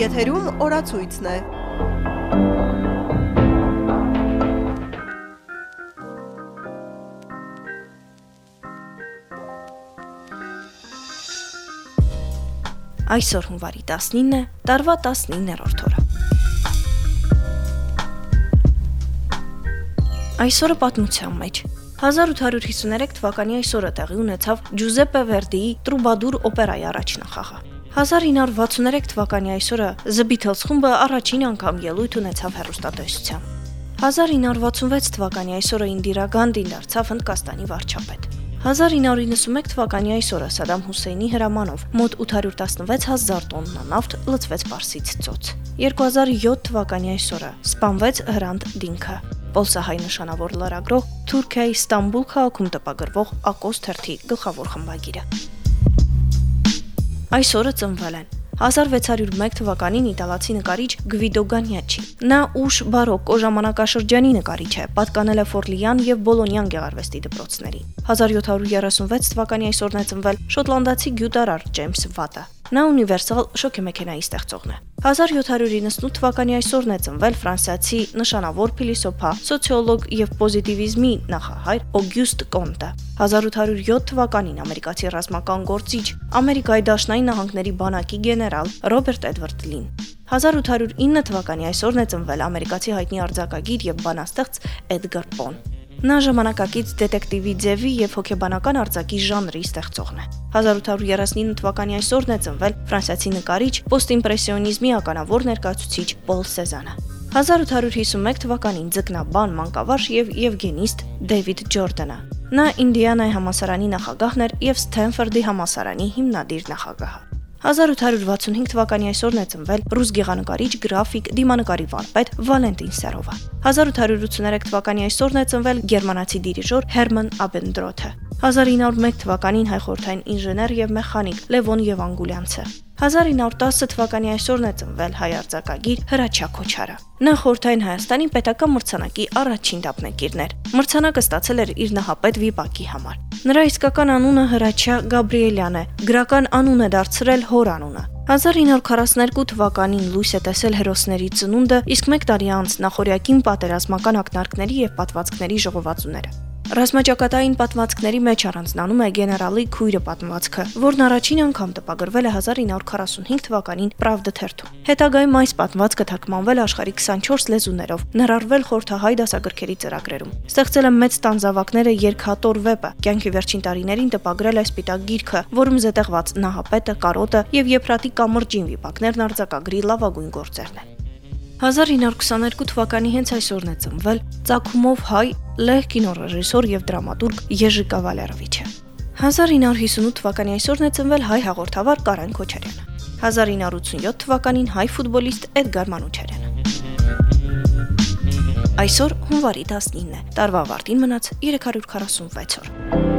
Եթերում օրացույցն է։ Այսօր հունվարի 19-ն է, տարվա 19-րդ օրը։ Այսօրը պատմության մեջ 1853 թվականի այսօրը տեղի ունեցավ Ջուզեպպե Վերդիի Տրուբադուր օպերայի առաջնախաղը։ 1963 թվականի այսօրը The Beatles խումբը առաջին անգամ ելույթ ունեցավ հեռուստատեսությամբ։ 1966 թվականի այսօրը Ինդիրա Գանդին դարձավ Հնդկաստանի վարչապետ։ 1991 թվականի այսօրը Սադամ Հուսեյնի հրամանով մոտ 816.000 տոննա նավթ լցվեց Պարսից ծոց։ 2007 թվականի այսօրը սպանվեց Հրանտ Դինքը։ Պոլսահայ նշանավոր լրագրող Թուրքիայի Ստամբուլ քաղաքում տպագրվող Ակոս թերթի գլխավոր խմբագիրը։ Այսօրը ծնվել են. 1601 թվականին իտալացի նկարիչ Գվիդո Գանյաչի։ Նա ուշ բարոկո ժամանակաշրջանի նկարիչ է, պատկանել է Ֆորլիան եւ Բոլոնյան գեղարվեստի դպրոցների։ 1736 թվականի այսօրն է ծնվել շոտլանդացի գյուտարար Ջեյմս Վատը։ Նա ունիվերսալ շոկեմեքենայի ստեղծողն է։ 1798 թվականի այսօրն է ծնվել ֆրանսիացի նշանավոր փիլիսոփա, սոցիոլոգ եւ պոզիտիվիզմի նախահայր Օգյուստ Կոնտը։ 1807 թվականին ամերիկացի ռազմական գործիչ, Ամերիկայի Դաշնային Նահանգների բանակի գեներալ Ռոբերտ Էդվարդ Լին։ 1809 թվականի այսօրն է ծնվել ամերիկացի հայտնի արձակագիր եւ բանաստեղծ Էդգար Պոն։ Նա ժամանակակից դետեկտիվի ձևի եւ հոգեբանական արձակի ժանրի ստեղծողն է։ 1839 թվականի այսօրն է ծնվել ֆրանսիացի նկարիչ, պոստիմպրեսիոնիզմի ականավոր ներկայացուցիչ Պոլ Սեզանը։ 1851 թվականին ձկնաբան, մանկավարժ եւ եվգենիստ Դեվիդ Ջորդանը։ Նա Ինդիանայի համասարանի նախագահն էր եւ Սթենֆորդի համասարանի հիմնադիր նախագահը։ 1865 թվականի այսօրն է ծնվել ռուս գեղանկարիչ, գրաֆիկ, դիմանկարի վարպետ Վալենտին Սերովը։ 1883 թվականի այսօրն է ծնվել գերմանացի դիրիժոր Հերման Աբենդրոթը։ 1901 թվականին հայ խորթային ինժեներ եւ մեխանիկ Լևոն Եվանգուլյանցը։ 1910 թվականի այսօրն է ծնվել հայ արձակագիր Հրաչյա Քոչարը։ Նա խորթային Հայաստանի պետական մրցանակի առաջին դափնեկիրն էր։ Մրցանակը ստացել էր իր նահապետ Վիպակի համար։ Նրա իսկական անունը Հրաչյա Գաբրիելյան է, գրական անուն է դարձրել հոր անունը։ 1942 թվականին լույս է տեսել հերոսների ծնունդը, իսկ 1 տարի անց նախորյակին պատերազմական ակնարկների եւ պատվածքների ժողովածուները։ Ռազմաճակատային պատմվածքների մեջ առանձնանում է գեներալի քույրը պատմվածքը, որն առաջին անգամ տպագրվել է 1945 թվականին Pravda թերթում։ Հետագայում այս պատմվածքը թարգմանվել աշխարհի 24 լեզուներով, ներառվել խորթահայ դասագրքերի ծրագրերում։ Ստեղծել է մեծ տանզավակները երկհատոր վեպը, կյանքի վերջին տարիներին տպագրել է սպիտակ գիրքը, որում զետեղված նահապետը, կարոտը եւ Եփրատի կամրջին վիպակներն արձակագրի լավագույն գործերն են։ 1922 թվականի հենց այսօրն է ծնվել Ծակումով հայ լեհ կինոռեժիսոր եւ դրամատուրգ Եժի Կավալերովիչը։ 1958 թվականի այսօրն է ծնվել հայ հաղորդավար Կարեն Քոչարյանը։ 1987 թվականին հայ ֆուտբոլիստ Էդգար Մանուչարյանը։ Այսօր հունվարի 19-ն է։ Տարվա ավարտին մնաց 346 օր։